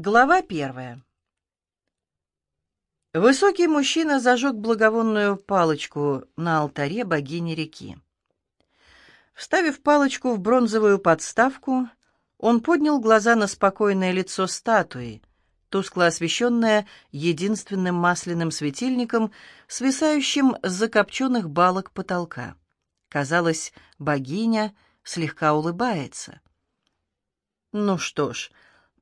Глава первая. Высокий мужчина зажег благовонную палочку на алтаре богини реки. Вставив палочку в бронзовую подставку, он поднял глаза на спокойное лицо статуи, тускло освещенное единственным масляным светильником, свисающим с закопченных балок потолка. Казалось, богиня слегка улыбается. «Ну что ж»,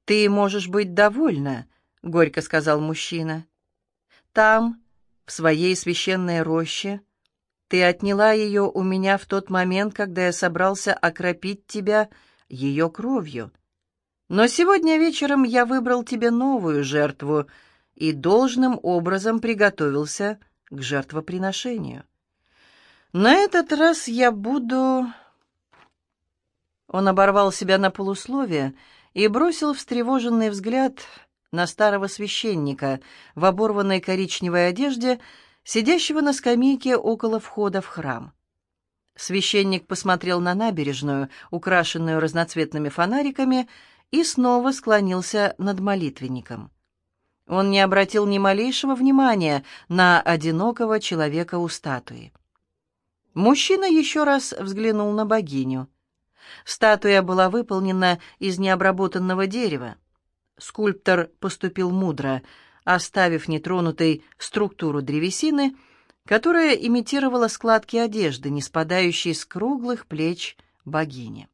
«Ты можешь быть довольна», — горько сказал мужчина. «Там, в своей священной роще, ты отняла ее у меня в тот момент, когда я собрался окропить тебя ее кровью. Но сегодня вечером я выбрал тебе новую жертву и должным образом приготовился к жертвоприношению. На этот раз я буду...» Он оборвал себя на полусловие и бросил встревоженный взгляд на старого священника в оборванной коричневой одежде, сидящего на скамейке около входа в храм. Священник посмотрел на набережную, украшенную разноцветными фонариками, и снова склонился над молитвенником. Он не обратил ни малейшего внимания на одинокого человека у статуи. Мужчина еще раз взглянул на богиню — Статуя была выполнена из необработанного дерева. Скульптор поступил мудро, оставив нетронутой структуру древесины, которая имитировала складки одежды, не спадающей с круглых плеч богини.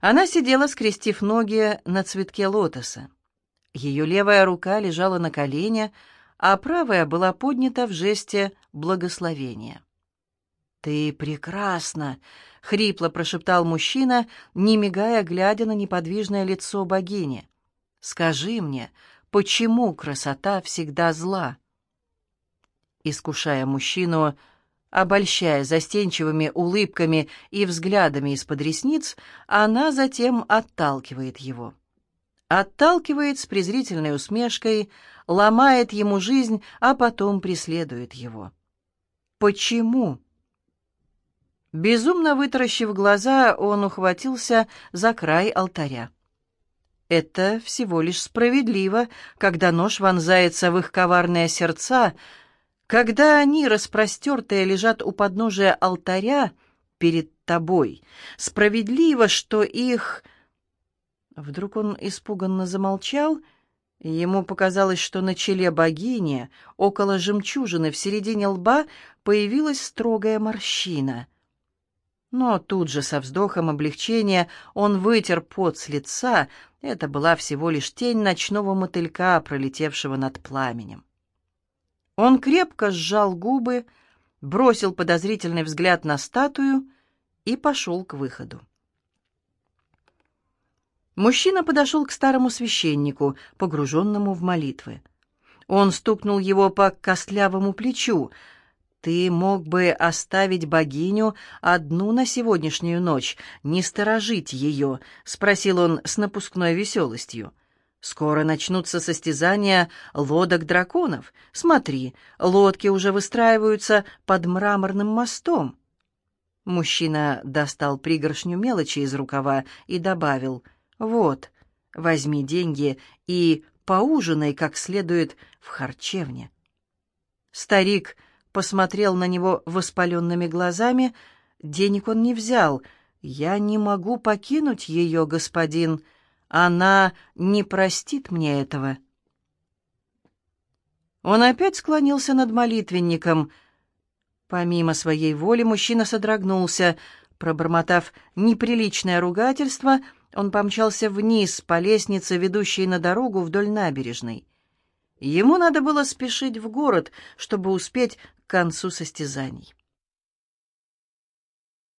Она сидела, скрестив ноги на цветке лотоса. Ее левая рука лежала на колене, а правая была поднята в жесте благословения. «Ты прекрасна!» — хрипло прошептал мужчина, не мигая, глядя на неподвижное лицо богини. «Скажи мне, почему красота всегда зла?» Искушая мужчину, обольщая застенчивыми улыбками и взглядами из-под ресниц, она затем отталкивает его. Отталкивает с презрительной усмешкой, ломает ему жизнь, а потом преследует его. «Почему?» Безумно вытаращив глаза, он ухватился за край алтаря. Это всего лишь справедливо, когда нож вонзается в их коварные сердца, когда они, распростертые, лежат у подножия алтаря перед тобой. Справедливо, что их... Вдруг он испуганно замолчал, ему показалось, что на челе богини, около жемчужины в середине лба, появилась строгая морщина — но тут же со вздохом облегчения он вытер пот с лица. Это была всего лишь тень ночного мотылька, пролетевшего над пламенем. Он крепко сжал губы, бросил подозрительный взгляд на статую и пошел к выходу. Мужчина подошел к старому священнику, погруженному в молитвы. Он стукнул его по костлявому плечу — ты мог бы оставить богиню одну на сегодняшнюю ночь, не сторожить ее?» — спросил он с напускной веселостью. «Скоро начнутся состязания лодок драконов. Смотри, лодки уже выстраиваются под мраморным мостом». Мужчина достал пригоршню мелочи из рукава и добавил, «Вот, возьми деньги и поужинай как следует в харчевне». Старик посмотрел на него воспаленными глазами. «Денег он не взял. Я не могу покинуть ее, господин. Она не простит мне этого». Он опять склонился над молитвенником. Помимо своей воли мужчина содрогнулся. Пробормотав неприличное ругательство, он помчался вниз по лестнице, ведущей на дорогу вдоль набережной. Ему надо было спешить в город, чтобы успеть к концу состязаний.